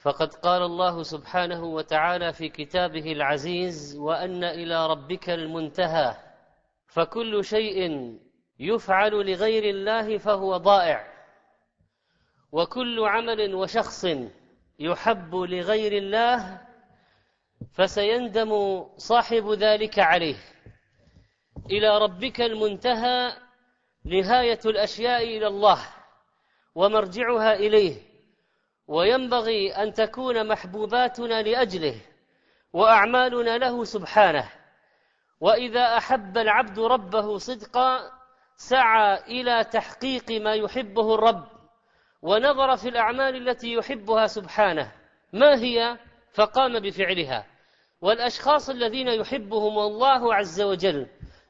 فقد قال الله سبحانه وتعالى في كتابه العزيز وأن إلى ربك المنتهى فكل شيء يفعل لغير الله فهو ضائع. وكل عمل وشخص يحب لغير الله فسيندم صاحب ذلك عليه. إلى ربك المنتهى نهاية الأشياء إلى الله ومرجعها إليه. وينبغي أن تكون محبوباتنا لأجله وأعمالنا له سبحانه. وإذا أحب العبد ربه صدقا سعى إلى تحقيق ما يحبه الرب ونظر في الأعمال التي يحبها سبحانه. ما هي؟ فقام بفعلها. والأشخاص الذين يحبهم الله عز وجل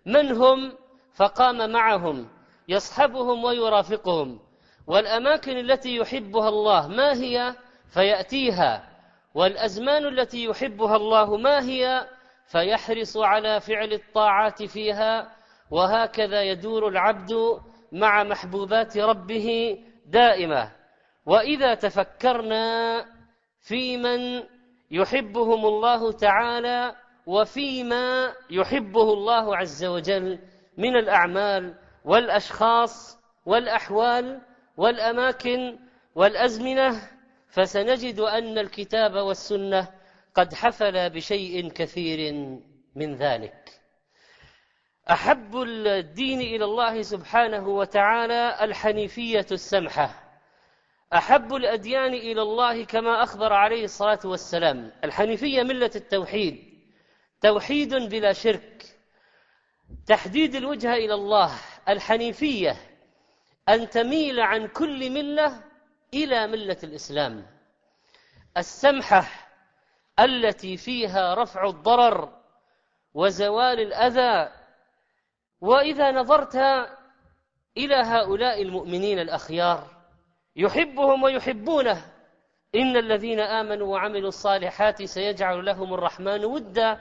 من هم؟ فقام معهم يصحبهم ويرافقهم. والأماكن التي يحبها الله ما هي؟ فيأتيها. والأزمان التي يحبها الله ما هي؟ فيحرص على فعل الطاعات فيها. وهكذا يدور العبد مع محبوبات ربه دائما. وإذا تفكرنا في من يحبهم الله تعالى وفيما يحبه الله عز وجل من الأعمال والأشخاص والأحوال والأماكن والأزمنة فسنجد أن الكتاب والسنة قد حفل بشيء كثير من ذلك. أحب الدين إلى الله سبحانه وتعالى الحنيفية السمحة. أحب الأديان إلى الله كما أخبر عليه الصلاة والسلام. الحنيفية ملة التوحيد توحيد بلا شرك تحديد الوجهة إلى الله الحنيفية أن تميل عن كل ملة إلى ملة الإسلام. السمحة التي فيها رفع الضرر وزوال الأذى. وإذا نظرت إلى هؤلاء المؤمنين الأخيار يحبهم ويحبونه. إن الذين آمنوا وعملوا الصالحات سيجعل لهم الرحمن ودا.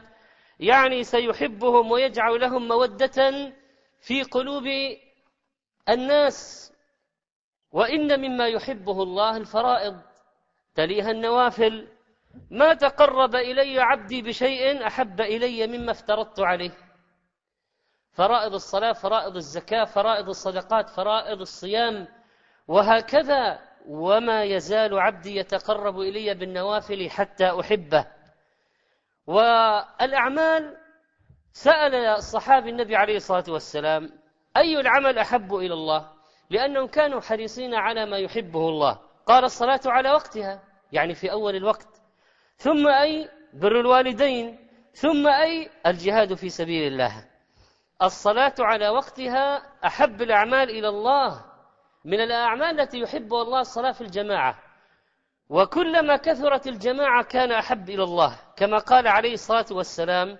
يعني سيحبهم ويجعل لهم مودة في قلوب الناس وإن مما يحبه الله الفرائض تليها النوافل. ما تقرب إلي عبدي بشيء أحب إلي مما افترضت عليه. فرائض الصلاة فرائض الزكاة فرائض الصدقات فرائض الصيام. وهكذا وما يزال عبدي يتقرب إلي بالنوافل حتى أحبه. والأعمال سأل الصحابي النبي عليه الصلاة والسلام أي العمل أحب إلى الله؟ لأنهم كانوا حريصين على ما يحبه الله. قال الصلاة على وقتها يعني في أول الوقت. ثم أي بر الوالدين ثم أي الجهاد في سبيل الله. الصلاة على وقتها أحب الأعمال إلى الله. من الأعمال التي يحبها الله الصلاة في الجماعة. وكلما كثرت الجماعة كان أحب إلى الله. كما قال عليه الصلاة والسلام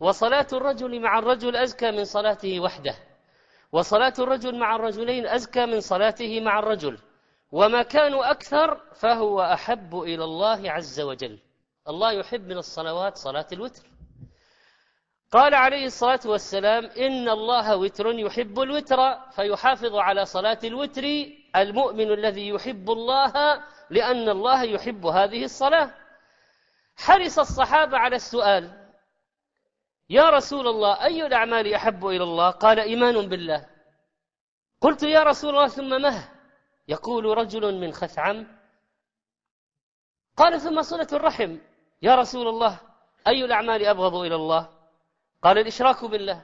وصلاة الرجل مع الرجل أزكى من صلاته وحده. وصلاة الرجل مع الرجلين أزكى من صلاته مع الرجل وما كانوا أكثر فهو أحب إلى الله عز وجل. الله يحب من الصلوات صلاة الوتر. قال عليه الصلاة والسلام إن الله وتر يحب الوتر فيحافظ على صلاة الوتر المؤمن الذي يحب الله لأن الله يحب هذه الصلاة. حرص الصحابة على السؤال يا رسول الله أي الأعمال أحب إلى الله؟ قال إيمان بالله. قلت يا رسول الله ثم مه. يقول رجل من خثعم. قال ثم صلة الرحم. يا رسول الله أي الأعمال أبغض إلى الله؟ قال الإشراك بالله.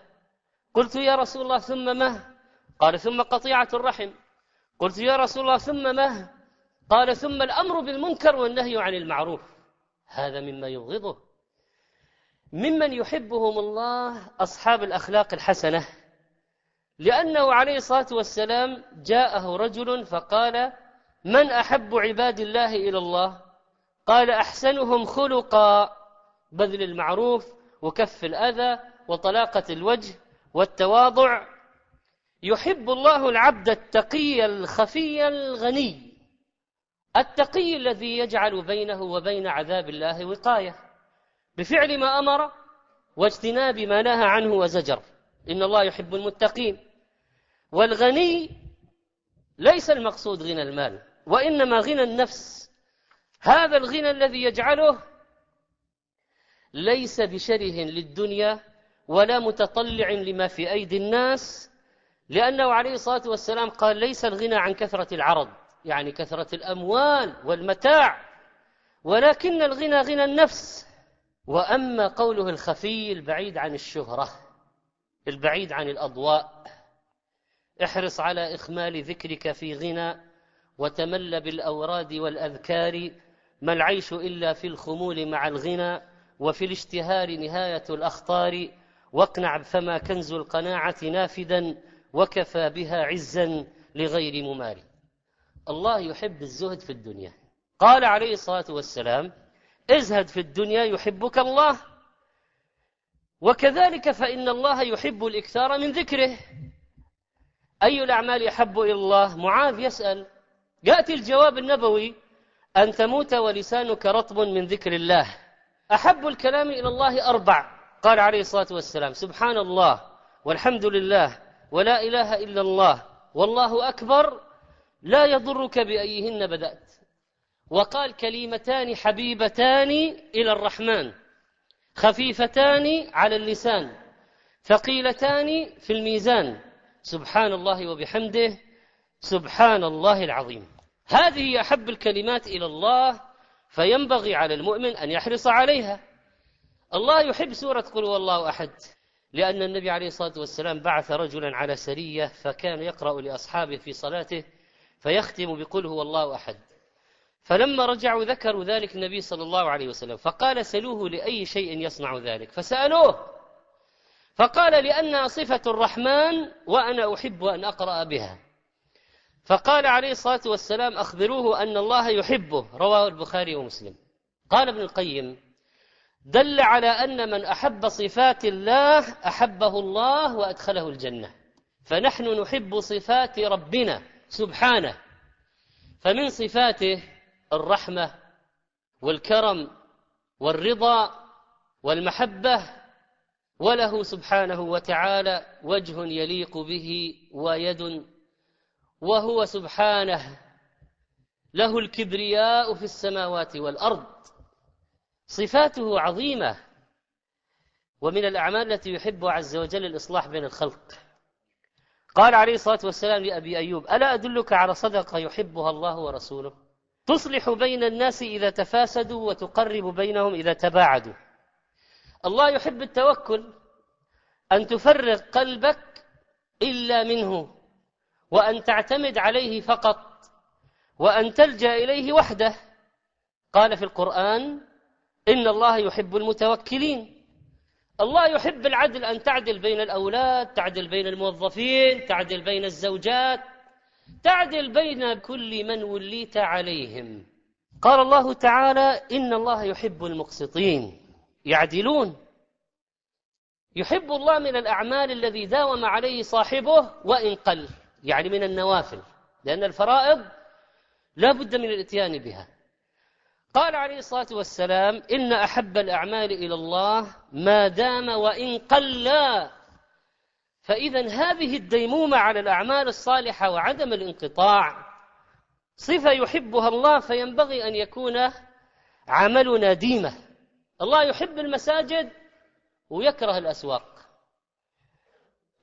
قلت يا رسول الله ثم مه. قال ثم قطيعة الرحم. قلت يا رسول الله ثم مه. قال ثم الأمر بالمنكر والنهي عن المعروف. هذا مما يبغضه. ممن يحبهم الله أصحاب الأخلاق الحسنة. لأنه عليه الصلاة والسلام جاءه رجل فقال من أحب عباد الله إلى الله؟ قال أحسنهم خلقا بذل المعروف وكف الأذى وطلاقة الوجه والتواضع. يحب الله العبد التقي الخفي الغني التقي الذي يجعل بينه وبين عذاب الله وقاية. بفعل ما أمر واجتناب ما نهى عنه وزجر. إن الله يحب المتقين. والغني ليس المقصود غنى المال وإنما غنى النفس. هذا الغنى الذي يجعله ليس بشره للدنيا ولا متطلع لما في أيدي الناس لأنه عليه الصلاة والسلام قال ليس الغنى عن كثرة العرض يعني كثرة الأموال والمتاع ولكن الغنى غنى النفس. وأما قوله الخفي البعيد عن الشهرة البعيد عن الأضواء احرص على إخمال ذكرك في غنى وتمل بالأوراد والأذكار ما العيش إلا في الخمول مع الغنى وفي الاشتهار نهاية الأخطار واقنع فما كنز القناعة نافدا وكفى بها عزا لغير مماري. الله يحب الزهد في الدنيا. قال عليه الصلاة والسلام ازهد في الدنيا يحبك الله وكذلك فإن الله يحب الإكثار من ذكره. أي الأعمال احب إلى الله؟ معاذ يسأل. يأتي الجواب النبوي أن تموت ولسانك رطب من ذكر الله. أحب الكلام إلى الله أربع. قال عليه الصلاة والسلام سبحان الله والحمد لله ولا إله إلا الله والله أكبر لا يضرك بأيهن بدأت. وقال كلمتان حبيبتان إلى الرحمن خفيفتان على اللسان ثقيلتان في الميزان. سبحان الله وبحمده سبحان الله العظيم. هذه أحب الكلمات إلى الله فينبغي على المؤمن أن يحرص عليها. الله يحب سورة قل هو الله أحد لأن النبي عليه الصلاة والسلام بعث رجلا على سرية فكان يقرأ لأصحابه في صلاته فيختم بقل هو الله أحد. فلما رجعوا ذكروا ذلك النبي صلى الله عليه وسلم فقال سلوه لأي شيء يصنع ذلك فسألوه فقال لانها صفة الرحمن وأنا أحب أن أقرأ بها. فقال عليه الصلاة والسلام أخبروه أن الله يحبه رواه البخاري ومسلم. قال ابن القيم دل على أن من أحب صفات الله أحبه الله وأدخله الجنة فنحن نحب صفات ربنا سبحانه فمن صفاته الرحمة والكرم والرضا والمحبة وله سبحانه وتعالى وجه يليق به ويد وهو سبحانه. له الكبرياء في السماوات والأرض. صفاته عظيمة. ومن الأعمال التي يحب عز وجل الإصلاح بين الخلق. قال عليه الصلاة والسلام لأبي أيوب ألا أدلك على صدقة يحبها الله ورسوله؟ تصلح بين الناس إذا تفاسدوا وتقرب بينهم إذا تباعدوا. الله يحب التوكل أن تفرغ قلبك إلا منه وأن تعتمد عليه فقط وأن تلجأ إليه وحده. قال في القرآن إن الله يحب المتوكلين. الله يحب العدل أن تعدل بين الأولاد تعدل بين الموظفين تعدل بين الزوجات. تعدل بين كل من وليت عليهم. قال الله تعالى إن الله يحب المقسطين. يعدلون. يحب الله من الأعمال الذي داوم عليه صاحبه وإن قل. يعني من النوافل. لأن الفرائض لا بد من الإتيان بها. قال عليه الصلاة والسلام إن أحب الأعمال إلى الله ما دام وإن قلا. فإذا هذه الديمومة على الأعمال الصالحة وعدم الانقطاع صفة يحبها الله فينبغي أن يكون عملنا ديمة. الله يحب المساجد ويكره الأسواق.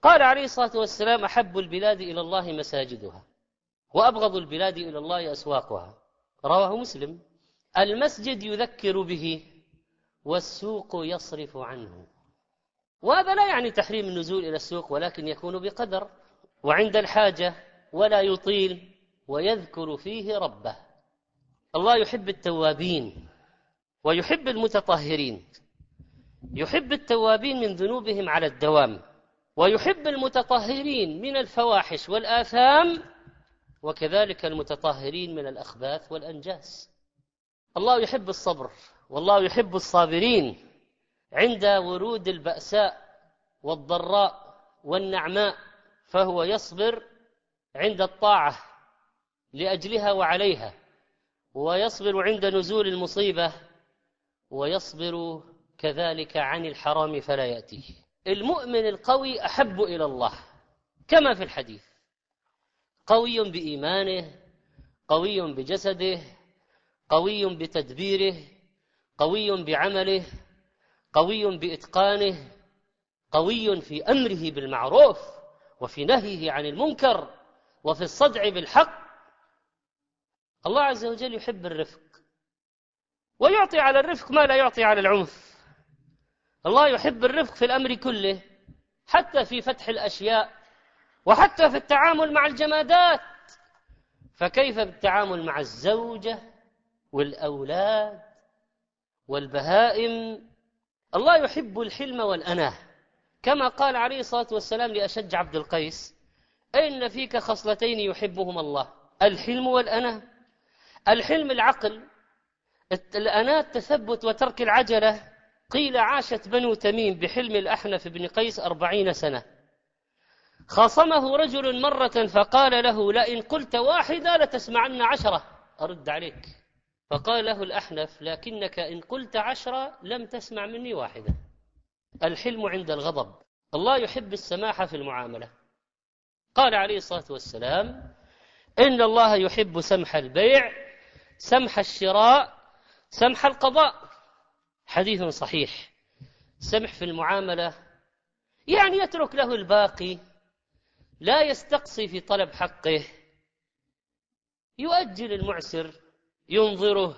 قال عليه الصلاة والسلام أحب البلاد إلى الله مساجدها وأبغض البلاد إلى الله أسواقها. رواه مسلم. المسجد يذكر به والسوق يصرف عنه. وهذا لا يعني تحريم النزول إلى السوق ولكن يكون بقدر وعند الحاجة ولا يطيل ويذكر فيه ربه. الله يحب التوابين ويحب المتطهرين. يحب التوابين من ذنوبهم على الدوام ويحب المتطهرين من الفواحش والآثام وكذلك المتطهرين من الأخباث والأنجاس. الله يحب الصبر والله يحب الصابرين. عند ورود البأساء والضراء والنعماء فهو يصبر عند الطاعة لأجلها وعليها ويصبر عند نزول المصيبة ويصبر كذلك عن الحرام فلا يأتيه. المؤمن القوي أحب إلى الله كما في الحديث. قوي بإيمانه قوي بجسده قوي بتدبيره قوي بعمله قوي بإتقانه قوي في أمره بالمعروف وفي نهيه عن المنكر وفي الصدع بالحق. الله عز وجل يحب الرفق ويعطي على الرفق ما لا يعطي على العنف. الله يحب الرفق في الأمر كله حتى في فتح الأشياء وحتى في التعامل مع الجمادات. فكيف بالتعامل مع الزوجة والأولاد والبهائم الله يحب الحلم والأناه. كما قال عليه الصلاة والسلام لأشج عبد القيس إن فيك خصلتين يحبهما الله؟ الحلم والأناه. الحلم العقل الأناة التثبت وترك العجلة. قيل عاشت بنو تميم بحلم الأحنف بن قيس أربعين سنة. خاصمه رجل مرة فقال له لئن قلت واحدة لتسمعن عشرة. أرد عليك. فقال له الأحنف لكنك إن قلت عشرة لم تسمع مني واحدة. الحلم عند الغضب. الله يحب السماحة في المعاملة. قال عليه الصلاة والسلام إن الله يحب سمح البيع سمح الشراء سمح القضاء. حديث صحيح. سمح في المعاملة يعني يترك له الباقي لا يستقصي في طلب حقه. يؤجل المعسر. ينظره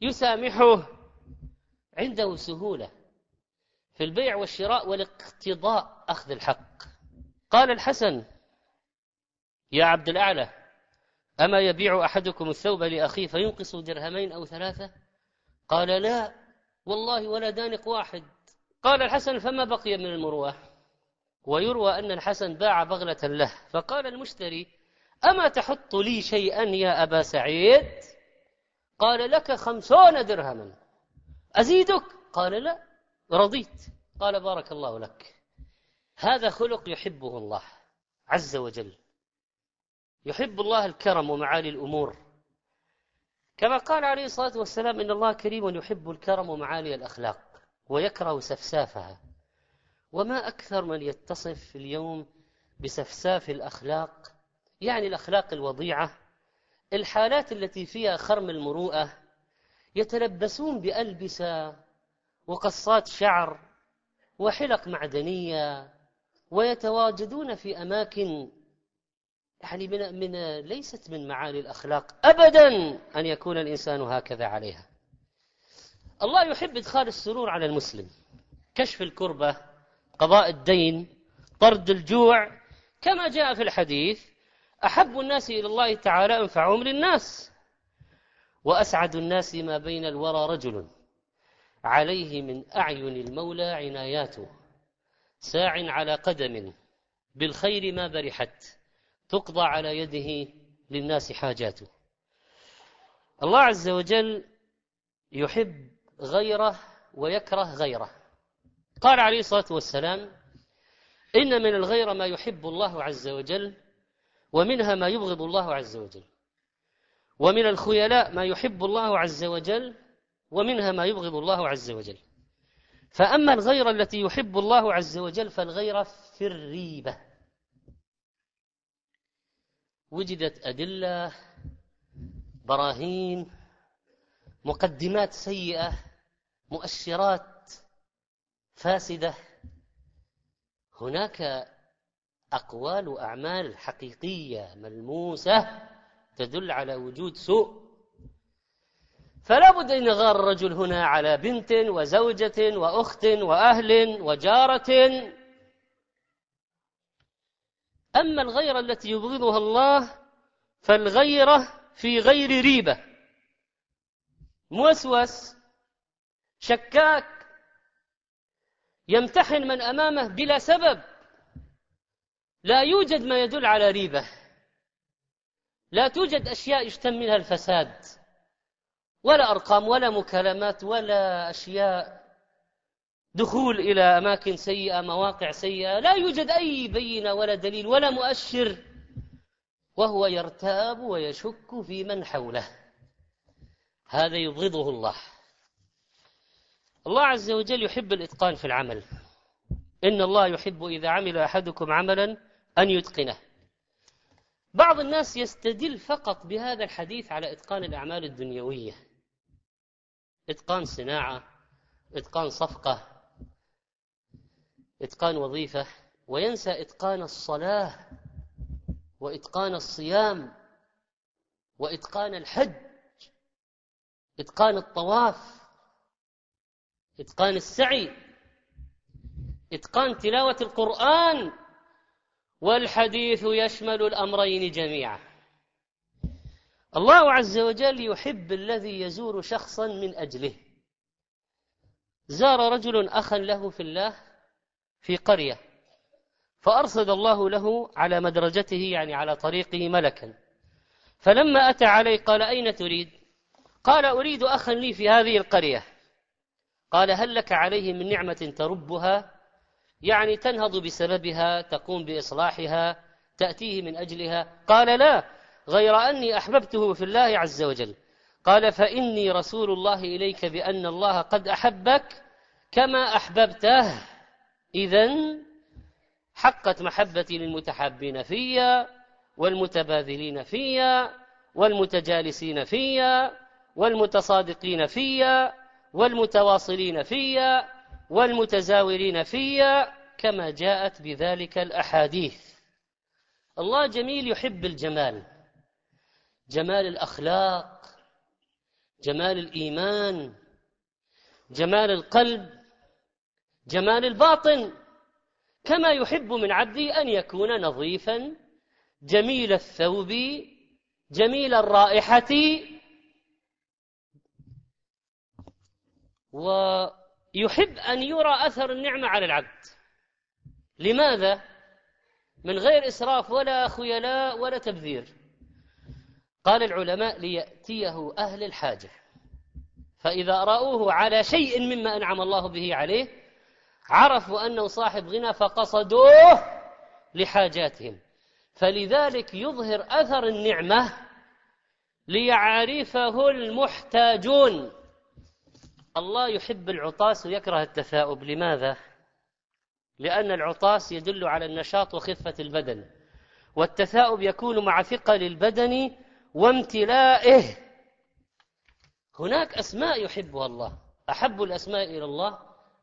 يسامحه عنده سهولة في البيع والشراء والاقتضاء أخذ الحق. قال الحسن يا عبد الأعلى أما يبيع أحدكم الثوب لأخيه فينقص درهمين أو ثلاثة قال لا والله ولا دانق واحد. قال الحسن فما بقي من المروءة؟ ويروى أن الحسن باع بغلة له. فقال المشتري أما تحط لي شيئا يا أبا سعيد؟ قال لك خمسون درهما. أزيدك؟ قال لا رضيت. قال بارك الله لك. هذا خلق يحبه الله عز وجل. يحب الله الكرم ومعالي الأمور. كما قال عليه الصلاة والسلام إن الله كريم يحب الكرم ومعالي الأخلاق ويكره سفسافها. وما أكثر من يتصف اليوم بسفساف الأخلاق يعني الأخلاق الوضيعة الحالات التي فيها خرم المروءة يتلبسون بألبسة وقصات شعر وحلق معدنية ويتواجدون في أماكن يعني من, من ليست من معالي الأخلاق أبدا أن يكون الإنسان هكذا عليها. الله يحب إدخال السرور على المسلم كشف الكربة قضاء الدين طرد الجوع كما جاء في الحديث أحب الناس إلى الله تعالى أنفعهم للناس وأسعد الناس ما بين الورى رجل عليه من أعين المولى عناياته ساع على قدم بالخير ما برحت تقضى على يده للناس حاجاته. الله عز وجل يحب غيره ويكره غيره. قال عليه الصلاة والسلام إن من الغير ما يحب الله عز وجل ومنها ما يبغض الله عز وجل. ومن الخيلاء ما يحب الله عز وجل ومنها ما يبغض الله عز وجل. فأما الغيرة التي يحب الله عز وجل فالغيرة في الريبة. وجدت أدلة براهين مقدمات سيئة مؤشرات فاسدة. هناك أقوال وأعمال حقيقية ملموسة تدل على وجود سوء. فلا بد أن يغار الرجل هنا على بنت وزوجة وأخت وأهل وجارة. أما الغيرة التي يبغضها الله فالغيرة في غير ريبة. موسوس شكاك يمتحن من أمامه بلا سبب. لا يوجد ما يدل على ريبة. لا توجد أشياء يشتم منها الفساد. ولا أرقام ولا مكالمات ولا أشياء دخول إلى أماكن سيئة مواقع سيئة. لا يوجد أي بينة ولا دليل ولا مؤشر. وهو يرتاب ويشك في من حوله. هذا يبغضه الله. الله عز وجل يحب الإتقان في العمل. إن الله يحب إذا عمل أحدكم عملا أن يتقنه. بعض الناس يستدل فقط بهذا الحديث على إتقان الأعمال الدنيوية. إتقان صناعة إتقان صفقة إتقان وظيفة وينسى إتقان الصلاة وإتقان الصيام وإتقان الحج إتقان الطواف إتقان السعي إتقان تلاوة القرآن. والحديث يشمل الأمرين جميعا. الله عز وجل يحب الذي يزور شخصا من أجله. زار رجل أخا له في الله في قرية فأرصد الله له على مدرجته يعني على طريقه ملكا. فلما أتى عليه قال أين تريد؟ قال أريد أخا لي في هذه القرية. قال هل لك عليه من نعمة تربها؟ يعني تنهض بسببها تقوم بإصلاحها تأتيه من أجلها. قال لا غير أني أحببته في الله عز وجل. قال فإني رسول الله إليك بأن الله قد أحبك كما أحببته. إذا حقت محبتي للمتحابين فيا والمتباذلين فيا والمتجالسين فيا والمتصادقين فيا والمتواصلين فيا والمتزاورين فيا كما جاءت بذلك الأحاديث. الله جميل يحب الجمال. جمال الأخلاق جمال الإيمان جمال القلب جمال الباطن. كما يحب من عبده أن يكون نظيفا جميل الثوب جميل الرائحة. ويحب أن يرى أثر النعمة على العبد. لماذا؟ من غير إسراف ولا خيلاء ولا تبذير. قال العلماء ليأتيه أهل الحاجة. فإذا رأوه على شيء مما أنعم الله به عليه عرفوا أنه صاحب غنى فقصدوه لحاجاتهم. فلذلك يظهر أثر النعمة ليعرفه المحتاجون. الله يحب العطاس ويكره التثاؤب. لماذا؟ لأن العطاس يدل على النشاط وخفة البدن والتثاؤب يكون مع ثقل البدن وامتلائه. هناك أسماء يحبها الله. أحب الأسماء إلى الله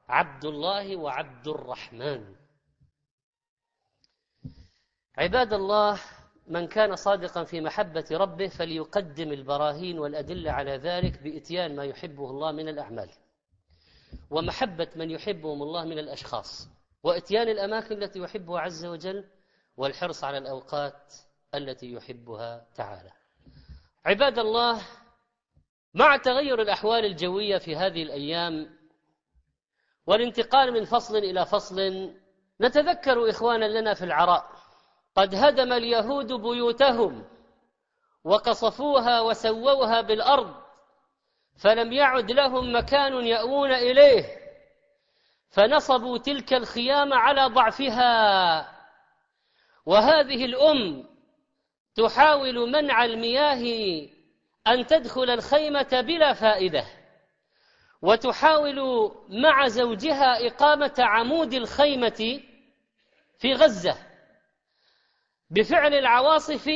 عبد الله وعبد الرحمن. عباد الله من كان صادقا في محبة ربه فليقدم البراهين والأدلة على ذلك بإتيان ما يحبه الله من الأعمال. ومحبة من يحبهم الله من الأشخاص. وإتيان الأماكن التي يحبها عز وجل والحرص على الأوقات التي يحبها تعالى. عباد الله مع تغير الأحوال الجوية في هذه الأيام والانتقال من فصل إلى فصل نتذكر إخوانا لنا في العراء. قد هدم اليهود بيوتهم وقصفوها وسووها بالأرض فلم يعد لهم مكان يأوون إليه فنصبوا تلك الخيام على ضعفها. وهذه الأم تحاول منع المياه أن تدخل الخيمة بلا فائدة وتحاول مع زوجها إقامة عمود الخيمة في غزة. بفعل العواصف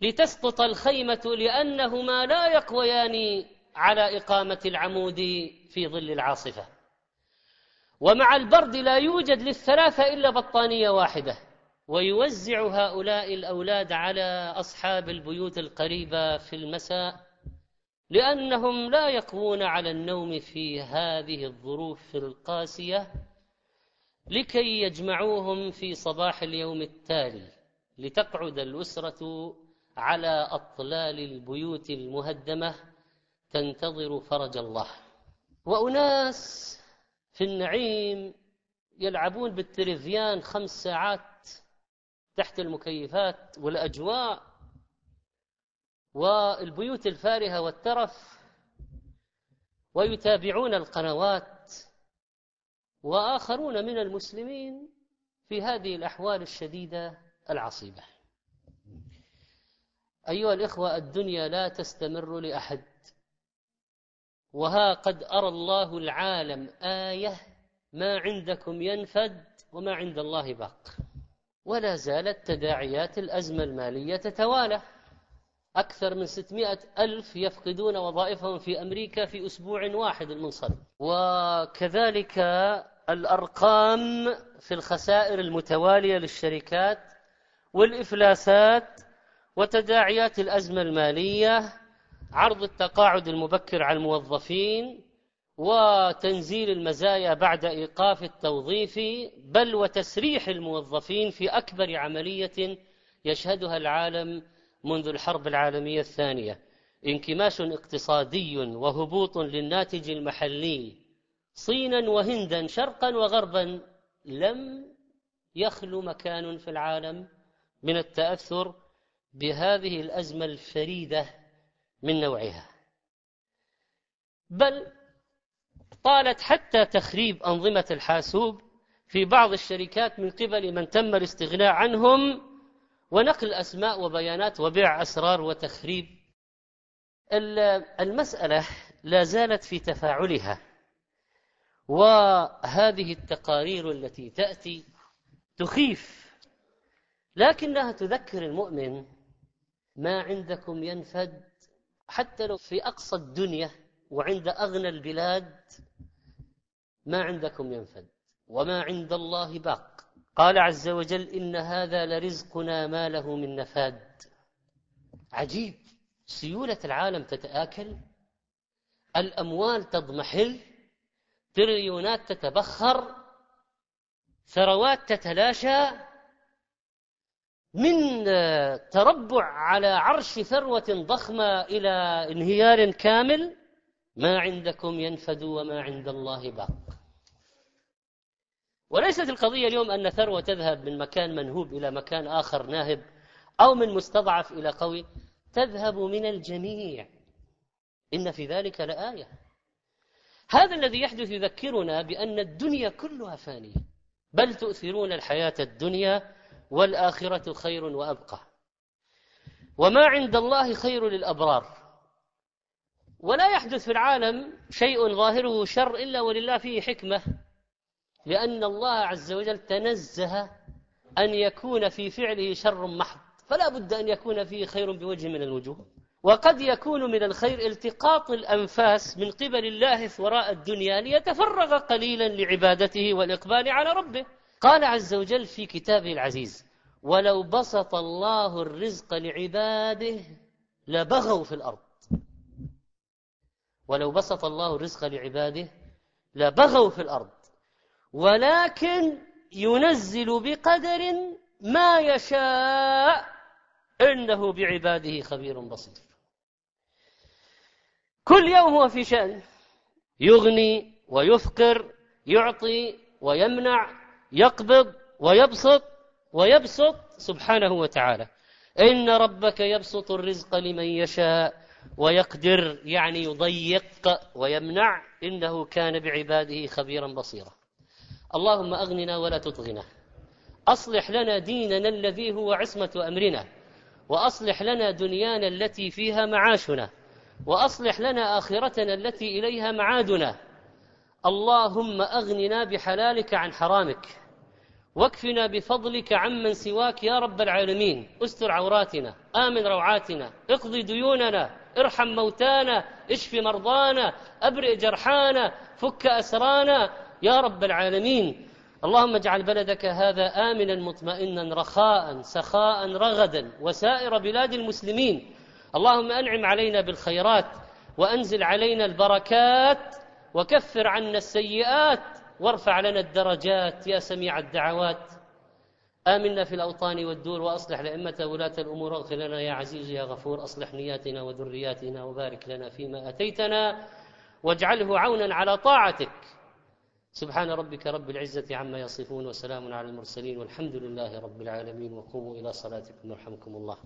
لتسقط الخيمة لأنهما لا يقويان على إقامة العمود في ظل العاصفة. ومع البرد لا يوجد للثلاثة إلا بطانية واحدة ويوزع هؤلاء الأولاد على أصحاب البيوت القريبة في المساء لأنهم لا يقوون على النوم في هذه الظروف القاسية لكي يجمعوهم في صباح اليوم التالي. لتقعد الأسرة على أطلال البيوت المهدمة تنتظر فرج الله. وأناس في النعيم يلعبون بالتلفزيون خمس ساعات تحت المكيفات والأجواء والبيوت الفارهة والترف ويتابعون القنوات. وآخرون من المسلمين في هذه الأحوال الشديدة العصيبة. أيها الإخوة الدنيا لا تستمر لأحد. وها قد أرى الله العالم آية ما عندكم ينفد وما عند الله باق. ولا زالت تداعيات الأزمة المالية تتوالى. أكثر من 600 ألف يفقدون وظائفهم في أمريكا في أسبوع واحد المنصرم. وكذلك الأرقام في الخسائر المتوالية للشركات والإفلاسات وتداعيات الأزمة المالية عرض التقاعد المبكر على الموظفين وتنزيل المزايا بعد إيقاف التوظيف بل وتسريح الموظفين في أكبر عملية يشهدها العالم منذ الحرب العالمية الثانية. انكماش اقتصادي وهبوط للناتج المحلي صينا وهندا شرقا وغربا لم يخلو مكان في العالم من التأثر بهذه الأزمة الفريدة من نوعها. بل طالت حتى تخريب أنظمة الحاسوب في بعض الشركات من قبل من تم الاستغناء عنهم ونقل أسماء وبيانات وبيع أسرار وتخريب. المسألة لا زالت في تفاعلها وهذه التقارير التي تأتي تخيف لكنها تذكر المؤمن ما عندكم ينفد حتى لو في أقصى الدنيا وعند أغنى البلاد ما عندكم ينفد وما عند الله باق. قال عز وجل إن هذا لرزقنا ما له من نفاد. عجيب. سيولة العالم تتآكل الأموال تضمحل تريليونات تتبخر ثروات تتلاشى من تربع على عرش ثروة ضخمة إلى انهيار كامل ما عندكم ينفد وما عند الله باق. وليست القضية اليوم أن ثروة تذهب من مكان منهوب إلى مكان آخر ناهب أو من مستضعف إلى قوي تذهب من الجميع. إن في ذلك لآية. هذا الذي يحدث يذكرنا بأن الدنيا كلها فانية. بل تؤثرون الحياة الدنيا والآخرة خير وأبقى. وما عند الله خير للأبرار. ولا يحدث في العالم شيء ظاهره شر إلا ولله فيه حكمة. لأن الله عز وجل تنزه أن يكون في فعله شر محض. فلا بد أن يكون فيه خير بوجه من الوجوه. وقد يكون من الخير التقاط الأنفاس من قبل الله وراء الدنيا ليتفرغ قليلا لعبادته والإقبال على ربه. قال عز وجل في كتابه العزيز ولو بسط الله الرزق لعباده لبغوا في الأرض. ولو بسط الله الرزق لعباده لبغوا في الأرض. ولكن ينزل بقدر ما يشاء إنه بعباده خبير بصير. كل يوم هو في شأن يغني ويفقر يعطي ويمنع يقبض ويبسط ويبسط سبحانه وتعالى. إن ربك يبسط الرزق لمن يشاء ويقدر يعني يضيق ويمنع إنه كان بعباده خبيرا بصيرا. اللهم أغننا ولا تطغنا. أصلح لنا ديننا الذي هو عصمة أمرنا. وأصلح لنا دنيانا التي فيها معاشنا. وأصلح لنا آخرتنا التي إليها معادنا. اللهم أغننا بحلالك عن حرامك. واكفنا بفضلك عمن سواك يا رب العالمين. استر عوراتنا آمن روعاتنا اقضي ديوننا ارحم موتانا اشف مرضانا أبرئ جرحانا فك أسرانا يا رب العالمين. اللهم اجعل بلدك هذا آمنا مطمئنا رخاء سخاء رغدا وسائر بلاد المسلمين. اللهم أنعم علينا بالخيرات وأنزل علينا البركات وكفر عنا السيئات وارفع لنا الدرجات يا سميع الدعوات. آمنا في الأوطان والدور وأصلح لأئمة ولاة الأمور. واغفر لنا يا عزيز يا غفور. أصلح نياتنا وذرياتنا وبارك لنا فيما أتيتنا واجعله عونا على طاعتك. سبحان ربك رب العزة عما يصفون وسلام على المرسلين والحمد لله رب العالمين. وقوموا إلى صلاتكم يرحمكم الله.